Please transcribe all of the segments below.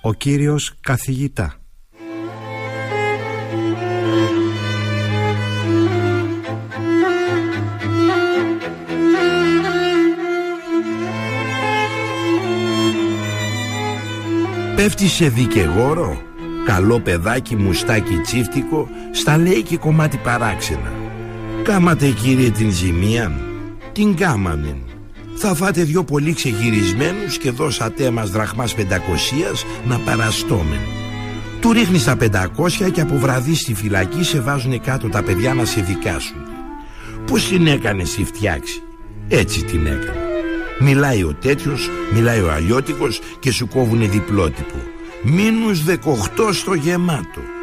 Ο κύριος καθηγητά. Πέφτει σε δικηγόρο Καλό παιδάκι μουστάκι τσίφτικο Στα λέει και κομμάτι παράξενα. Κάματε κύριε την ζημία Την κάμαμε Θα φάτε δυο πολύ ξεγυρισμένους Και δώσατε μας δραχμάς πεντακοσίας Να παραστόμεν Του ρίχνεις τα πεντακόσια Και από βραδύ στη φυλακή Σε βάζουν κάτω τα παιδιά να σε δικάσουν Πώς την έκανες η φτιάξη; Έτσι την έκανε Μιλάει ο τέτοιος, μιλάει ο αλλιώτικος και σου κόβουνε διπλότυπο. Μίνους 18 στο γεμάτο.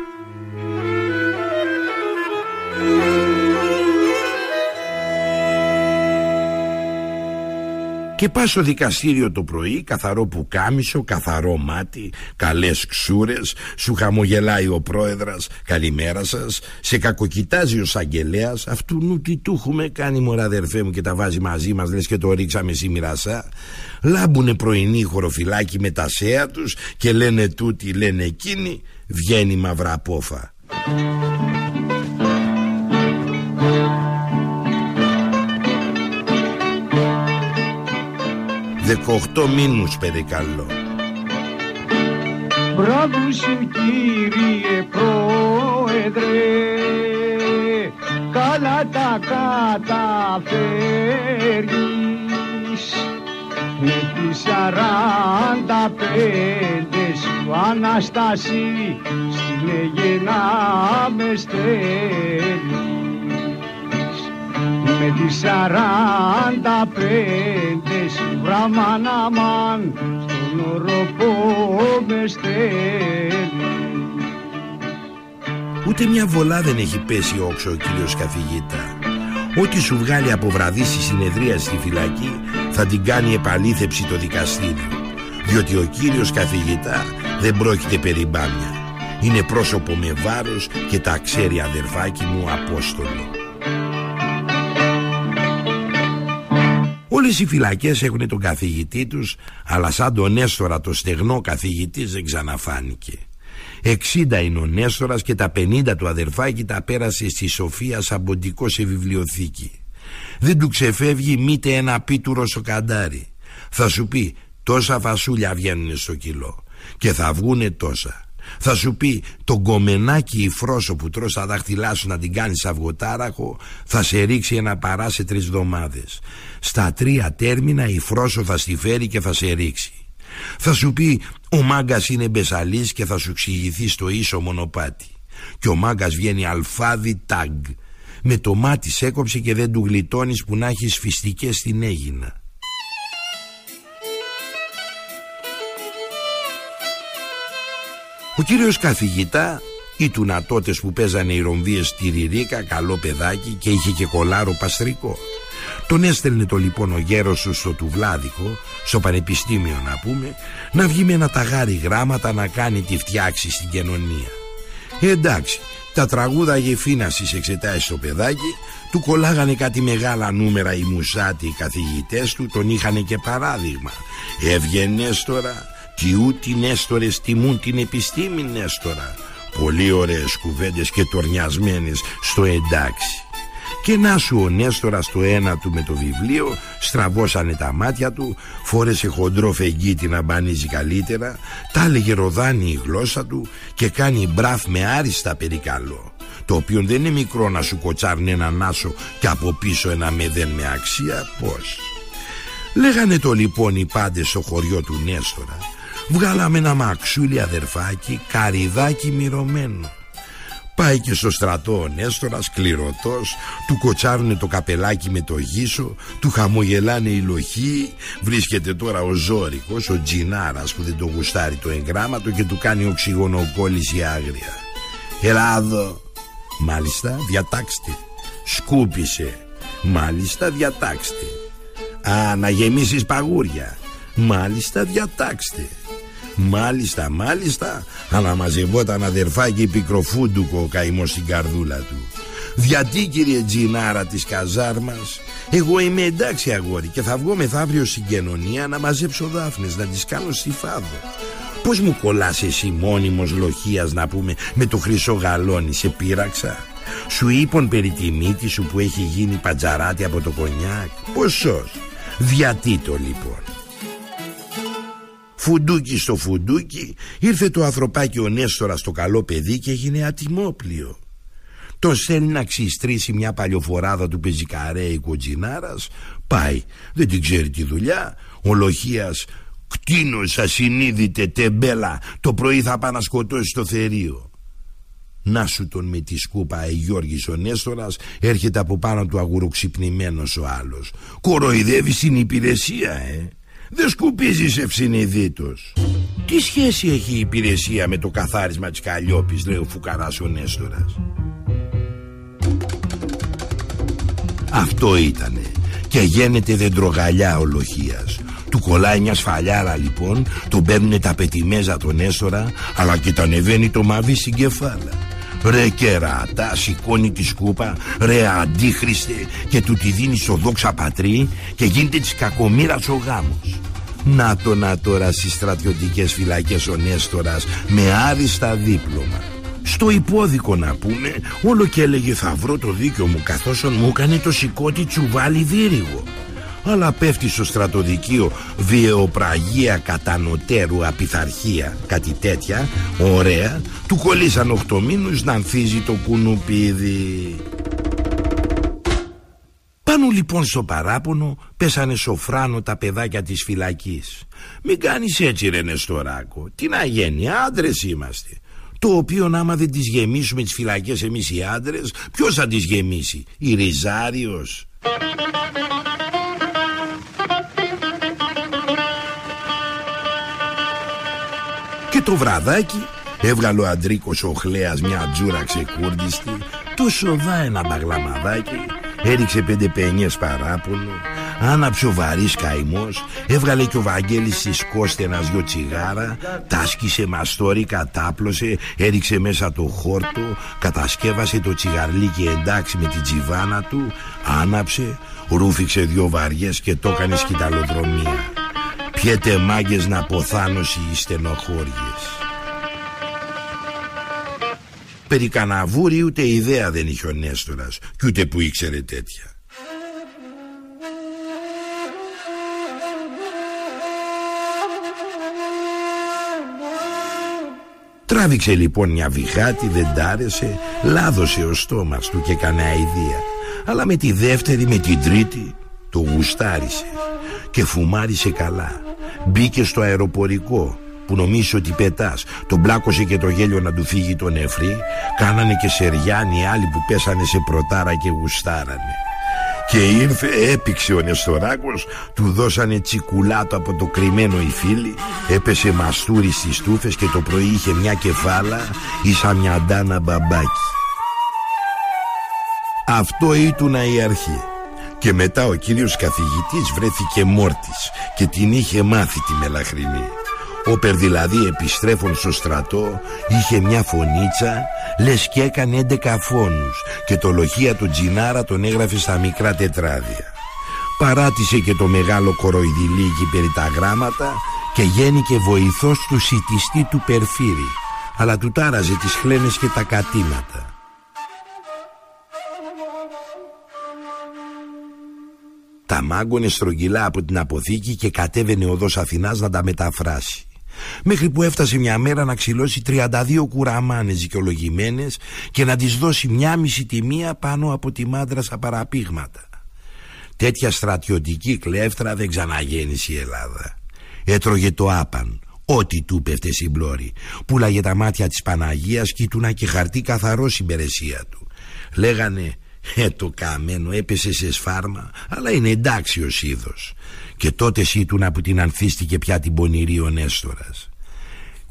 Και πας στο δικαστήριο το πρωί, καθαρό πουκάμισο, καθαρό μάτι, καλές ξούρες, σου χαμογελάει ο πρόεδρας, καλημέρα σας, σε κακοκοιτάζει ο σαγγελέας, αυτού νου τι του έχουμε κάνει μωραδερφέ μου και τα βάζει μαζί μας, λες και το ρίξαμε σιμιρασά. Λάμπουνε πρωινή χωροφυλάκι με τα σέα τους και λένε τούτη λένε εκείνη βγαίνει μαυρά πόφα. 18 μήνους περικαλώ. Μπράβο σου κύριε Πρόεδρε, καλά τα καταφέρεις με τις 45 σου Αναστάση στην Αιγενά με στέλνεις με τις σαράντα πέντε μαν στον οροπό με στέλνει. Ούτε μια βολά δεν έχει πέσει όξο ο κύριος καθηγήτα. Ό,τι σου βγάλει από βραδύ στη συνεδρία στη φυλακή θα την κάνει επαλήθευση το δικαστήριο. Διότι ο κύριος καθηγητά δεν πρόκειται περί μπάμια. Είναι πρόσωπο με βάρος και τα ξέρει αδερφάκι μου Απόστολο. Όλες οι φυλακές έχουν τον καθηγητή τους Αλλά σαν τον Νέστορα το στεγνό καθηγητής δεν ξαναφάνηκε. 60 είναι ο Νέστορας και τα 50 του αδερφάκι τα πέρασε στη Σοφία σαν ποντικό σε βιβλιοθήκη. Δεν του ξεφεύγει μήτε ένα πίτουρο σοκαντάρι Θα σου πει τόσα φασούλια βγαίνουν στο κιλό. Και θα βγούνε τόσα. Θα σου πει το γκομενάκι η φρόσο που τρως τα δάχτυλά σου να την κάνεις αυγοτάραχο θα σε ρίξει ένα παρά σε τρεις εβδομάδες. Στα τρία τέρμινα η φρόσο θα στη φέρει και θα σε ρίξει. Θα σου πει ο μάγκας είναι μπεσαλής και θα σου εξηγηθεί στο ίσο μονοπάτι. Και ο μάγκας βγαίνει αλφάδι τάγκ. Με το μάτι έκοψε και δεν του γλιτώνεις που να έχεις φυστικές στην έγινα. Ο κύριος καθηγητά να τότε που παίζανε οι ρομβίες στη Ριρίκα καλό παιδάκι και είχε και κολάρο παστρικό τον έστελνε το λοιπόν ο γέρος σου στο τουβλάδικο στο πανεπιστήμιο να πούμε να βγει με ένα ταγάρι γράμματα να κάνει τη φτιάξη στην κοινωνία. Ε, εντάξει τα τραγούδα γεφίνασης εξετάσεις στο παιδάκι του κολλάγανε κάτι μεγάλα νούμερα οι μουσάτοι οι καθηγητές του τον είχανε και παράδειγμα. Έβγαινες τώρα τι ούτι Νέστορες τιμούν την επιστήμη Νέστορα. Πολύ ωραίες κουβέντες και τορνιασμένες στο εντάξει και να σου ο Νέστορας το ένα του με το βιβλίο Στραβώσανε τα μάτια του Φόρεσε χοντρό φεγγίτι να μπανίζει καλύτερα Τα έλεγε ροδάνει η γλώσσα του Και κάνει μπραθ με άριστα περικαλό Το οποίο δεν είναι μικρό να σου κοτσάρνει έναν άσο Και από πίσω ένα μεδέν με αξία Πώς. Λέγανε το λοιπόν οι πάντες στο χωριό του Νέστορα Βγάλαμε ένα μαξούλι αδερφάκι Καριδάκι μυρωμένο Πάει και στο στρατό ο Νέστορας κληρωτός Του κοτσάρουνε το καπελάκι με το γύσο Του χαμογελάνε οι λοχοί. Βρίσκεται τώρα ο Ζόρικος Ο Τζινάρας που δεν το γουστάρει το εγγράμματο Και του κάνει οξυγονοκόλληση άγρια. Ελλάδο Μάλιστα διατάξτε. Σκούπισε. Μάλιστα διατάξτε. Α να γεμίσεις παγούρια. Μάλιστα διατάξτε Μάλιστα, μάλιστα, αναμαζευόταν αδερφάκι πικροφούντουκο ο καημός στην καρδούλα του. Γιατί κύριε Τζινάρα της καζάρμας Εγώ είμαι εντάξει αγόρι Και θα βγω μεθαύριο στην κοινωνία Να μαζέψω δάφνες Να τις κάνω στη φάδο Πώς μου κολλάς εσύ μόνιμος λοχίας Να πούμε με το χρυσό γαλόνι Σε πείραξα; Σου είπαν περί τη μύτη σου που έχει γίνει πατζαράτη από το κονιάκ; Ποσός; Διατήτω λοιπόν Φουντούκι στο φουντούκι. Ήρθε το ανθρωπάκι ο Νέστορα στο καλό παιδί και έγινε ατιμόπλιο. Τον στέλνει να ξυστρήσει μια παλιοφοράδα του πεζικαρέικου τζινάρας Πάει, δεν την ξέρει τη δουλειά. Ο Λοχίας κτίνος ασυνείδητε τεμπέλα Το πρωί θα πάει να σκοτώσει το θερίο να σου τον με τη σκούπα ε, Γιώργης ο Νέστορας Έρχεται από πάνω του αγουροξυπνημένος ο άλλος. Κοροϊδεύεις στην υπηρεσία ε δεν σκουπίζεις ευσυνειδήτως. Τι σχέση έχει η υπηρεσία με το καθάρισμα της Καλλιόπης Λέει ο φουκαράς ο Νέστορας; Αυτό ήτανε. Και γένεται δεντρογαλιά ο Λοχίας του κολλάει μια σφαλιάρα λοιπόν Τον παίρνουνε τα πετιμέζα τον Νέστορα Αλλά και τα ανεβαίνει το μαβί στην κεφάλα Ρε κεράτα σηκώνει τη σκούπα Ρε αντίχριστε Και του τη δίνει στο δόξα πατρί Και γίνεται της κακομήρας ο γάμος. Να το να τώρα στις στρατιωτικές φυλακές ο Νέστορας Με άριστα δίπλωμα. Στο υπόδικο να πούμε Όλο και έλεγε θα βρω το δίκιο μου Καθώς μου έκανε το σηκώτη τσουβάλι δίρυγο αλλά πέφτει στο στρατοδικείο βιαιοπραγία κατανοτέρου απειθαρχία. Κάτι τέτοια ωραία του κολλήσαν οχτώ μήνους να ανθίζει το κουνουπίδι. Πάνω λοιπόν στο παράπονο πέσανε σοφράνο τα παιδάκια της φυλακής. Μην κάνεις έτσι ρε Νεστοράκο. Τι να γίνει άντρες είμαστε. Το οποίο άμα δεν τις γεμίσουμε τις φυλακές εμείς οι άντρες Ποιος θα τις γεμίσει Η Ριζάριος το βραδάκι έβγαλε ο Αντρίκος ο Χλέας μια τζούρα ξεκούρδιστη. Το σοδά ένα μπαγλαμαδάκι. Έριξε πέντε πενιές παράπονο. Άναψε ο βαρύς καημός. Έβγαλε και ο Βαγγέλης στις κόστενας δυο τσιγάρα. Τάσκησε μαστόρι, κατάπλωσε. Έριξε μέσα το χόρτο. Κατασκεύασε το τσιγαρλίκι εντάξει με την τσιβάνα του. Άναψε. Ρούφηξε δυο βαριές και το έκανε σκηταλοδρομία Πιέτε μάγκες να ποθάνωση οι στενοχώριες Περί καναβούρι ούτε ιδέα δεν είχε ο Νέστορας Κι ούτε που ήξερε τέτοια Τράβηξε λοιπόν μια βιχάτη, δεν τάρεσε, λάδωσε ο στόμας του και κανένα ιδέα. Αλλά με τη δεύτερη, με την τρίτη, το γουστάρισε και φουμάρισε καλά. Μπήκε στο αεροπορικό που νομίζει ότι πετάς. Τον μπλάκωσε και το γέλιο να του φύγει το νεφρί Κάνανε και σεριάνοι άλλοι που πέσανε σε πρωτάρα και γουστάρανε. Και ήρθε, έπηξε ο Νεστοράκος Του δώσανε τσικουλάτο από το κρυμμένο η φίλη Έπεσε μαστούρι στις τούφες Και το πρωί είχε μια κεφάλα Ίσα μια ντάνα μπαμπάκι. Αυτό ήτουνα η αρχή και μετά ο κύριος καθηγητής βρέθηκε μόρτης και την είχε μάθει τη μελαχρινή. Όπερ δηλαδή επιστρέφων στο στρατό είχε μια φωνίτσα λες και έκανε 11 φόνους και το λοχεία του Τζινάρα τον έγραφε στα μικρά τετράδια. Παράτησε και το μεγάλο κοροϊδηλίκι περί τα γράμματα και γέννηκε βοηθός του σιτιστή του Περφύρη αλλά του τάραζε τις χλένες και τα κατήματα. Τα μάγκωνε στρογγυλά από την αποθήκη και κατέβαινε οδός Αθηνάς να τα μεταφράσει. Μέχρι που έφτασε μια μέρα να ξυλώσει 32 κουραμάνες δικαιολογημένες και να τις δώσει μια μισή τιμία πάνω από τη μάντρα στα παραπήγματα. Τέτοια στρατιωτική κλέφτρα δεν ξαναγέννησε η Ελλάδα. Έτρωγε το άπαν, ό,τι του πέφτε στην πλώρη. Πούλαγε τα μάτια της Παναγίας και και χαρτί καθαρό συμπερεσία του. Λέγανε ε, το καμένο έπεσε σε σφάρμα, αλλά είναι εντάξει ο είδος. Και τότε σύτουνα που την ανθίστηκε πια την πονηρή ο Νέστορας.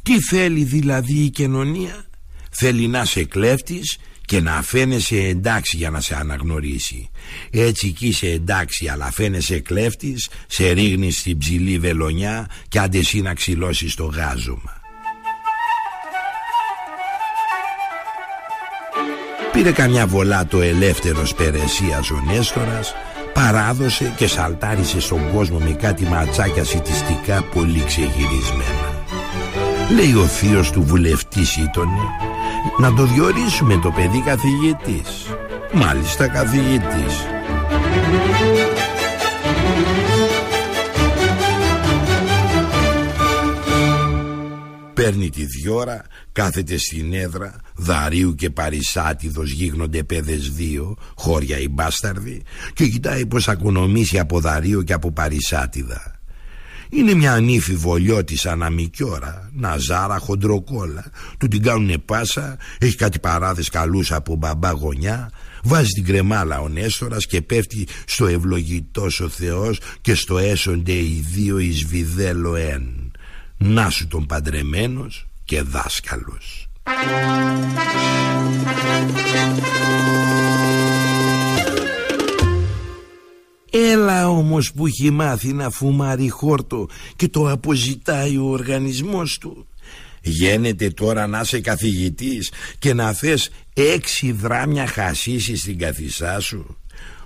Τι θέλει δηλαδή η κοινωνία, θέλει να σε κλέφτης και να φαίνεσαι εντάξει για να σε αναγνωρίσει. Έτσι κι είσαι εντάξει αλλά φαίνεσαι κλέφτης, σε ρίχνεις στην ψηλή βελονιά και άντε εσύ να ξυλώσεις το γάζωμα. Πήρε καμιά βολά το ελεύθερος Περεσίας ο Νέστορας Παράδοσε και σαλτάρισε στον κόσμο με κάτι ματσάκια σιτιστικά πολύ ξεγυρισμένα. Λέει ο θείος του βουλευτής ήτονε Να το διορίσουμε το παιδί καθηγητής Μάλιστα καθηγητής Παίρνει τη διόρα, κάθεται στην έδρα, δαρίου και παρισάτιδος γίγνονται παιδες δύο, χώρια οι μπάσταρδοι, και κοιτάει πως ακονομήσει από δαρίου και από παρισάτιδα. Είναι μια ανήφη βολιώτης αναμικιόρα, ναζάρα, χοντροκόλα. Του την κάνουνε πάσα, έχει κάτι παράδες καλούς από μπαμπά γωνιά, βάζει την κρεμάλα ο Νέστορας και πέφτει στο ευλογητός ο Θεός και στο έσονται οι δύο εις βιδέλο εν. Να σου τον παντρεμένος και δάσκαλος. Έλα όμως που έχει μάθει να φουμάρει χόρτο και το αποζητάει ο οργανισμός του. Γένεται τώρα να είσαι καθηγητής και να θες έξι δράμια χασίσεις στην καθισά σου.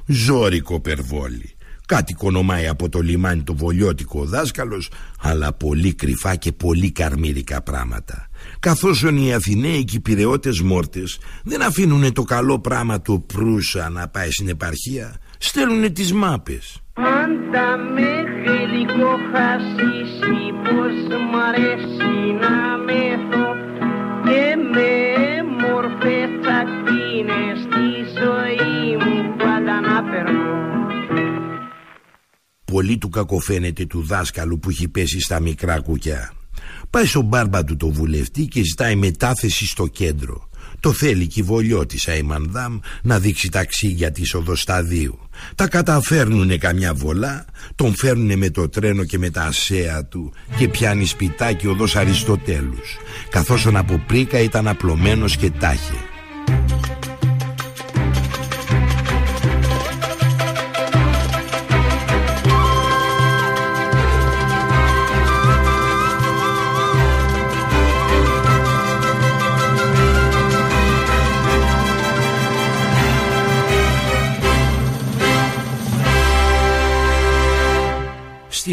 Ζόρικο περβόλι. Κάτι κονομάει από το λιμάνι το βολιώτικο ο δάσκαλος αλλά πολύ κρυφά και πολύ καρμίρικα πράγματα. Καθώς οι Αθηναίοι και οι πυρεώτες μόρτες δεν αφήνουν το καλό πράγμα του Προύσα να πάει στην επαρχία στέλνουν τις μάπες. Πάντα με γλυκό χασίσει πως μ' αρέσει Πολύ του κακοφαίνεται του δάσκαλου που έχει πέσει στα μικρά κουκιά. Πάει στον μπάρμπα του το βουλευτή και ζητάει μετάθεση στο κέντρο. Το θέλει και η Βολιώτησα η Μανδάμ να δείξει ταξίγια της οδοσταδίου. Τα καταφέρνουνε καμιά βολά, τον φέρνουνε με το τρένο και με τα ασέα του και πιάνει σπιτάκι οδός Αριστοτέλους, καθώς ο από πρίκα ήταν απλωμένος και τάχε.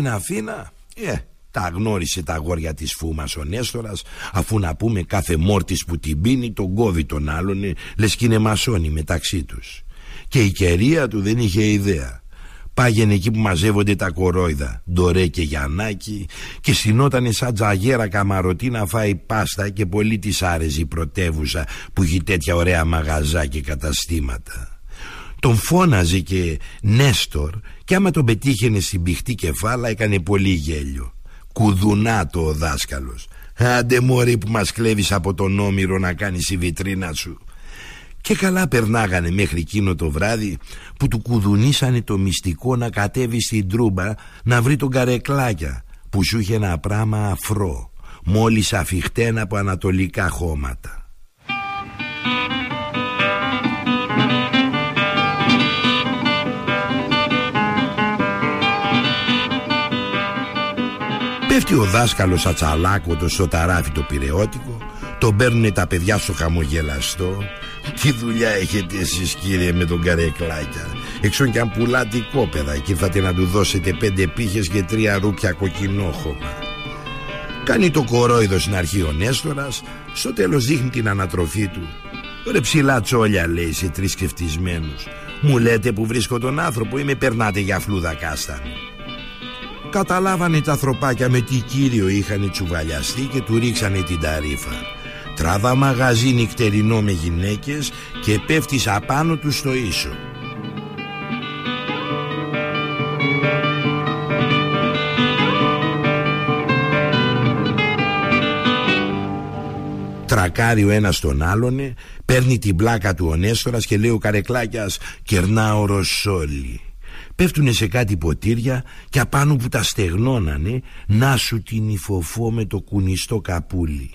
Στην Αθήνα, ε, τα γνώρισε τα αγόρια της φούμας ο Νέστορας Αφού να πούμε κάθε μόρτης που την πίνει τον κόβει τον άλλον Λες κι είναι μασόνι μεταξύ τους. Και η κερία του δεν είχε ιδέα. Πάγαινε εκεί που μαζεύονται τα κορόιδα Ντορέ και Γιαννάκη Και συνότανε σαν τζαγέρα καμαρωτή να φάει πάστα Και πολύ της άρεσε η πρωτεύουσα Που έχει τέτοια ωραία μαγαζά και καταστήματα τον φώναζε και Νέστορ και άμα τον πετύχαινε στην πηχτή κεφάλα έκανε πολύ γέλιο. Κουδουνάτο ο δάσκαλος. Άντε μωρή που μας κλέβεις από τον Όμηρο να κάνεις η βιτρίνα σου. Και καλά περνάγανε μέχρι εκείνο το βράδυ που του κουδουνίσανε το μυστικό να κατέβει στην τρούμπα να βρει τον καρεκλάκια που σου είχε ένα πράμα αφρό μόλις αφιχτένα από ανατολικά χώματα. Πέφτει ο δάσκαλος ατσαλάκωτος στο ταράφι το πυρεώτικο Τον παίρνουνε τα παιδιά στο χαμογελαστό. Τι δουλειά έχετε εσείς κύριε με τον καρεκλάκια. Εξών κι αν πουλάτε κόπεδα Και ήρθατε να του δώσετε πέντε πύχες και τρία ρούπια κοκκινόχωμα. Κάνει το κορόιδο στην αρχή ο Νέστορας Στο τέλος δείχνει την ανατροφή του. Ρε ψηλά τσόλια λέει σε τρεις σκεφτισμένους Μου λέτε που βρίσκω τον άνθρωπο ή με περνάτε για φλούδα κάστανο Καταλάβανε τα ανθρωπάκια με τι κύριο είχαν τσουβαλιαστεί και του ρίξανε την ταρίφα. Τράβα μαγαζί νυχτερινό με γυναίκες και πέφτεις απάνω του στο ίσο. Τρακάρει ο ένας τον άλλον, παίρνει την πλάκα του ο Νέστορας και λέει ο Καρεκλάκιας «Κερνάω ροσόλι». Πέφτουνε σε κάτι ποτήρια και απάνω που τα στεγνώνανε να σου την υφοφώ με το κουνιστό καπούλι.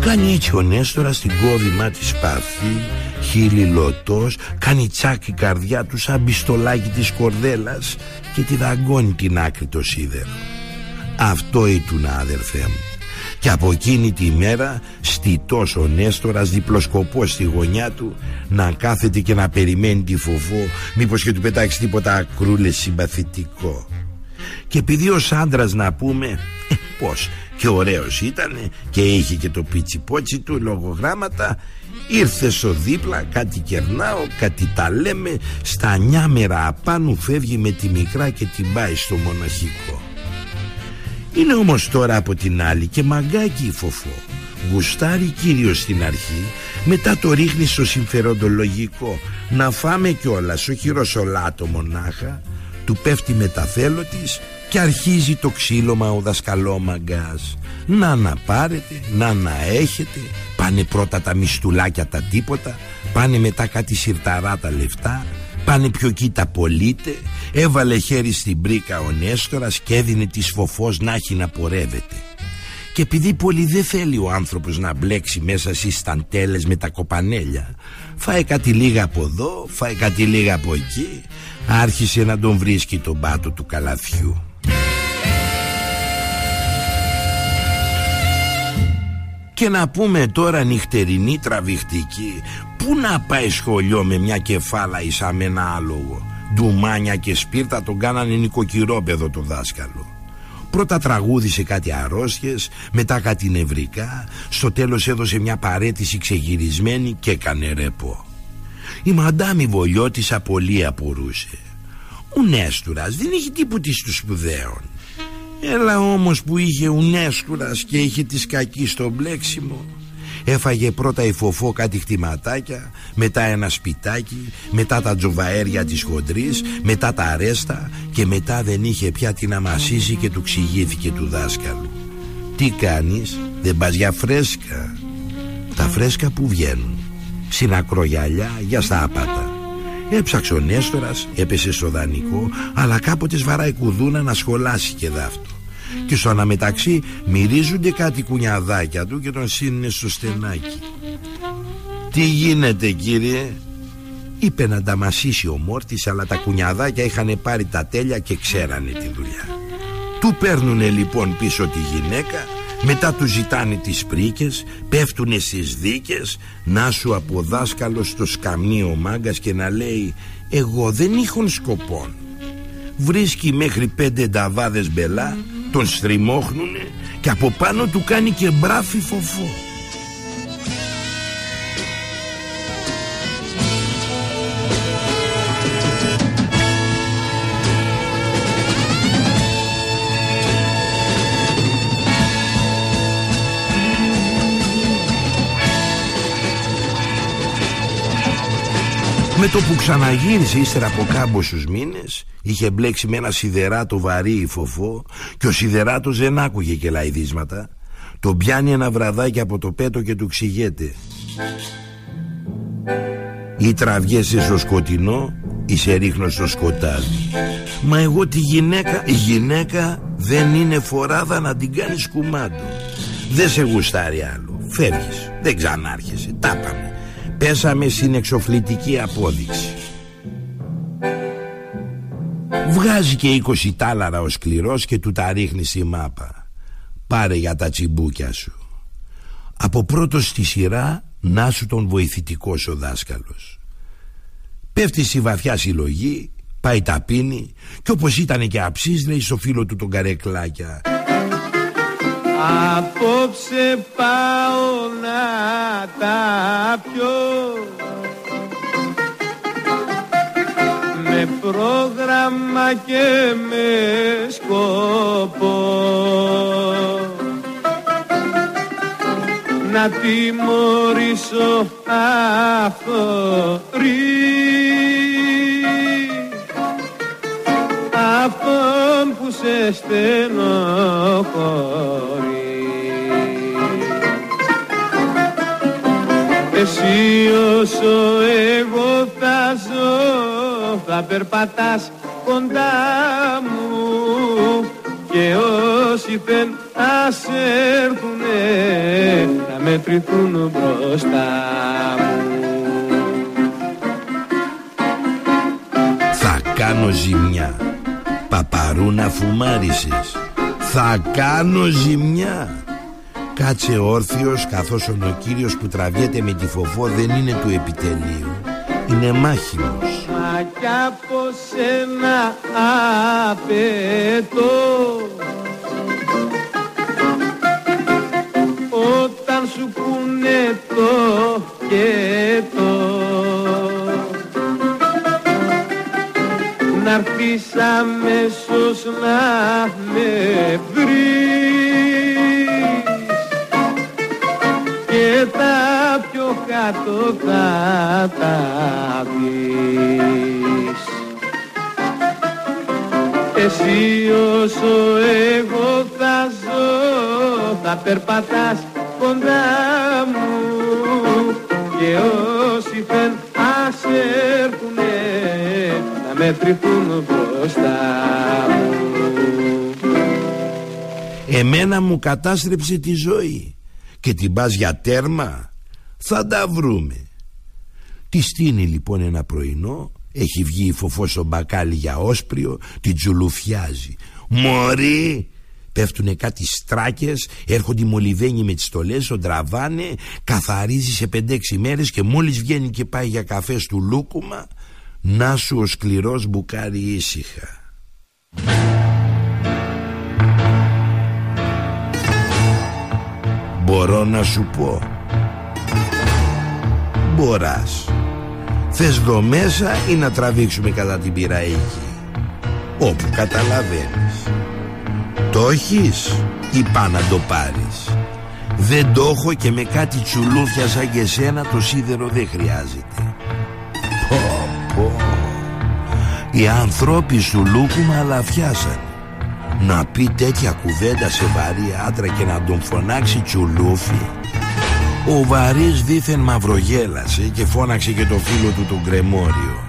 Κάνει έτσι ο Νέστορας την κόβημα τη σπαθή Χείλη λωτός Κάνει τσάκι καρδιά του σαν μπιστολάκι της κορδέλας Και τη δαγκώνει την άκρη το σίδερο Αυτό ήτουνα αδερφέ μου και από εκείνη τη μέρα στιτός ο Νέστορας διπλοσκοπός στη γωνιά του να κάθεται και να περιμένει τη φοβό μήπως και του πετάξει τίποτα ακρούλες συμπαθητικό. Και επειδή ως άντρα να πούμε ε, πως και ωραίος ήταν και είχε και το πίτσι του λογογράμματα ήρθε στο δίπλα κάτι κερνάω κάτι τα λέμε στα νιάμερα απάνω φεύγει με τη μικρά και την πάει στο μοναχικό είναι όμως τώρα από την άλλη και μαγκάκι η φοφό. Γουστάρει κύριος στην αρχή Μετά το ρίχνει στο συμφεροντολογικό. Να φάμε κιόλας όχι ρωσολάτο μονάχα. Του πέφτει με τα θέλω της Και αρχίζει το ξύλωμα ο δασκαλόμαγκας Να να πάρετε, να να έχετε Πάνε πρώτα τα μιστουλάκια τα τίποτα Πάνε μετά κάτι σιρταρά τα λεφτά Πάνε πιο κοίτα πολίτε Έβαλε χέρι στην πρίκα ο Νέστορας Και έδινε τη φοφός να έχει να πορεύεται. Και επειδή πολύ δεν θέλει ο άνθρωπος να μπλέξει μέσα στις σταντέλες με τα κοπανέλια Φάει κάτι λίγα από εδώ, φάει κάτι λίγα από εκεί Άρχισε να τον βρίσκει τον πάτο του καλαθιού Και να πούμε τώρα νυχτερινή τραβηχτική Πού να πάει σχολείο με μια κεφάλα ίσα με ένα άλογο; Ντουμάνια και σπίρτα τον κάνανε νοικοκυρόπεδο το δάσκαλο. Πρώτα τραγούδισε κάτι αρρώστιες, μετά κάτι νευρικά Στο τέλος έδωσε μια παρέτηση ξεγυρισμένη και έκανε ρεπό. Η μαντάμι Βολιώτησα πολύ απορούσε. Ο Νέστουρας δεν είχε τίποτη στους σπουδαίων Έλα όμως που είχε ουνέσκουρας και είχε τη σκακή στο μπλέξιμο. Έφαγε πρώτα η φοφό κάτι χτυματάκια Μετά ένα σπιτάκι Μετά τα τζοβαέρια της χοντρής Μετά τα αρέστα Και μετά δεν είχε πια τι να μασίσει Και του ξηγήθηκε του δάσκαλου. Τι κάνεις Δεν πας για φρέσκα. Τα φρέσκα που βγαίνουν. Συνακρογιαλιά για στα άπατα Έψαξε ο Νέστορας, έπεσε στο δανεικό Αλλά κάποτε σβαράει κουδούνα να σχολάσει και δάφτο και στο αναμεταξύ μυρίζονται κάτι κουνιαδάκια του και τον σύννε στο στενάκι. Τι γίνεται κύριε; Είπε να τα μασίσει ο Μόρτης αλλά τα κουνιαδάκια είχαν πάρει τα τέλεια και ξέρανε τη δουλειά. Του παίρνουνε λοιπόν πίσω τη γυναίκα μετά του ζητάνε τις πρίκες Πέφτουνε στις δίκες Να σου από δάσκαλος στο σκαμνί ο μάγκας Και να λέει Εγώ δεν είχον σκοπόν Βρίσκει μέχρι πέντε νταβάδες μπελά τον στριμώχνουνε και από πάνω του κάνει και μπράφι φοφό Με το που ξαναγύρισε ύστερα από κάμποσους μήνες Είχε μπλέξει με ένα σιδεράτο βαρύ φοφό Και ο σιδεράτος δεν άκουγε και λαϊδίσματα. Τον πιάνει ένα βραδάκι από το πέτο και του ξηγέται. Ή τραβιέσαι στο σκοτεινό ή σε ρίχνω στο σκοτάδι. Μα εγώ τη γυναίκα Η γυναίκα δεν είναι φοράδα να την κάνεις κουμάντο. Δεν σε γουστάρει άλλο. Φεύγεις. Δεν ξανάρχεσαι. Τα πάμε Πέσαμε στην εξοφλητική απόδειξη. Βγάζει και 20 τάλαρα ο σκληρός και του τα ρίχνει στη μάπα. Πάρε για τα τσιμπούκια σου. Από πρώτος στη σειρά να σου τον βοηθητικός ο δάσκαλος. Πέφτει στη βαθιά συλλογή Πάει ταπίνει Και όπως ήταν και αψής λέει στο φίλο του τον καρεκλάκια Απόψε πάω να τα πιω. Με πρόγραμμα και με σκοπό. Να τιμωρήσω αφορή αυτόν που σε στενοχωρεί Όσο εγώ θα ζω θα περπατάς κοντά μου. Και όσοι δεν ας έρθουνε θα μετρηθούν μπροστά μου. Θα κάνω ζημιά Παπαρού να φουμάρισες. Θα κάνω ζημιά. Κάτσε όρθιος καθώς ο νοκύριος που τραβιέται με τη φοφό δεν είναι του επιτελείου Είναι μάχημος. Μα κι από σένα απαιτώ. Όταν σου πούνε το και το Να'ρθεις αμέσως να με βρεις κάτω θα τα δεις Εσύ όσο εγώ θα ζω θα περπατάς κοντά μου. Και όσοι δεν ας έρθουνε να μετρηθούν μπροστά μου. Εμένα μου κατάστρεψε τη ζωή. Και την πας για τέρμα; Θα τα βρούμε. Τη στείνει λοιπόν ένα πρωινό Έχει βγει η φοφό στο μπακάλι για όσπριο Την τζουλουφιάζει. Μωρή! Πέφτουνε κάτι στράκες Έρχονται οι μολυβένοι με τις στολές Τον τραβάνε Καθαρίζει σε 5-6 μέρες Και μόλις βγαίνει και πάει για καφέ του Λούκουμα Να σου ο σκληρός μπουκάρι ήσυχα. Μπορώ να σου πω Μποράς. Θες εδώ μέσα ή να τραβήξουμε κατά την πύρα εκεί. Όπου καταλαβαίνεις. Το έχεις ή πά να το πάρεις. Δεν το έχω και με κάτι τσουλούφια σαν και σένα Το σίδερο δεν χρειάζεται. Πω πω. Οι ανθρώποι σου λούκουμα αλαφιάσανε. Να πει τέτοια κουβέντα σε βαρύ άντρα και να τον φωνάξει τσουλούφι Ο βαρύς δήθεν μαυρογέλασε και φώναξε και το φίλο του τον κρεμόριο.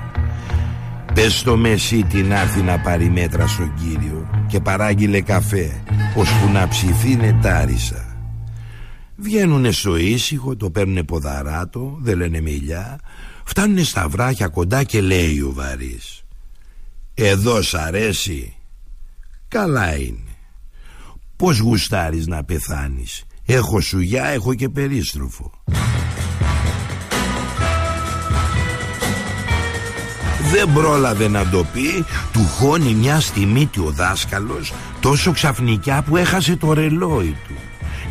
Πες στο Μεσίτη να έρθει να πάρει μέτρα στον κύριο Και παράγγειλε καφέ Ώσπου να ψηθεί νετάρισα Βγαίνουνε στο ήσυχο, το παίρνουνε ποδαράτο, δεν λένε μιλιά. Φτάνουνε στα βράχια κοντά και λέει ο βαρύς. Εδώ σ' αρέσει. Καλά είναι. Πώς γουστάρεις να πεθάνεις Έχω σουγιά, έχω και περίστροφο. Δεν πρόλαβε να το πει Του χώνει μια στη μύτη ο δάσκαλος Τόσο ξαφνικά που έχασε το ρελόι του.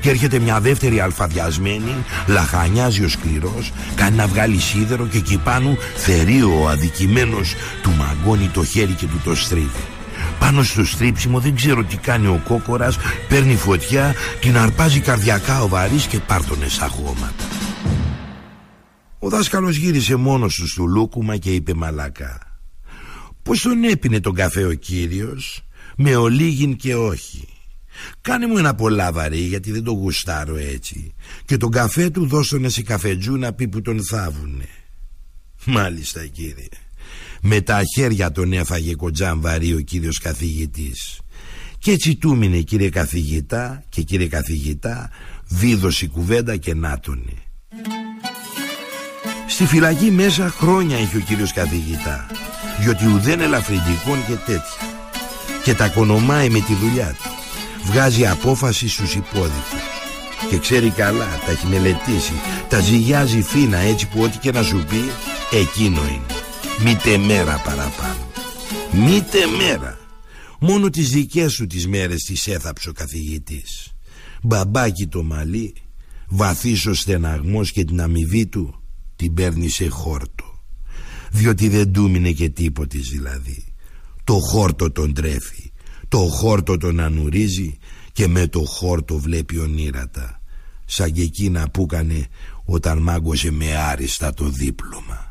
Και έρχεται μια δεύτερη αλφαδιασμένη Λαχανιάζει ο σκληρός Κάνει να βγάλει σίδερο και εκεί πάνω Θερεί ο αδικημένος Του μαγκώνει το χέρι και του το στρίβει πάνω στο στρίψιμο δεν ξέρω τι κάνει ο κόκορας Παίρνει φωτιά, την αρπάζει καρδιακά ο βαρύς και πάρτονε στα χώματα. Ο δάσκαλος γύρισε μόνος του στο λούκουμα και είπε μαλακά Πως τον έπινε τον καφέ ο κύριος Με ολίγην και όχι. Κάνε μου ένα πολλά βαρύ γιατί δεν το γουστάρω έτσι. Και τον καφέ του δώσ' σε καφετζού να πει που τον θάβουνε Μάλιστα κύριε με τα χέρια τον έφαγε κοντζάν βαρύ ο κύριος καθηγητής. Και έτσι του μείνε κύριε καθηγητά Και κύριε καθηγητά Δίδωσε κουβέντα και νάτονε Στη φυλακή μέσα χρόνια έχει ο κύριος καθηγητά Διότι ουδέν ελαφρυντικών και τέτοια. Και τα κονομάει με τη δουλειά του. Βγάζει απόφαση στους υπόδικους και ξέρει καλά, τα έχει μελετήσει Τα ζυγιάζει φίνα έτσι που ό,τι και να σου πει Εκείνο είναι Μήτε μέρα παραπάνω. Μήτε μέρα. Μόνο τις δικές σου τις μέρες τις έθαψε ο καθηγητής. Μπαμπάκι το μαλλί Βαθύς ο στεναγμός και την αμοιβή του Την παίρνει σε χόρτο. Διότι δεν του 'μεινε και τίποτης δηλαδή. Το χόρτο τον τρέφει Το χόρτο τον νανουρίζει Και με το χόρτο βλέπει ονείρατα. Σαν και εκείνα που έκανε Όταν μάγκωσε με άριστα το δίπλωμα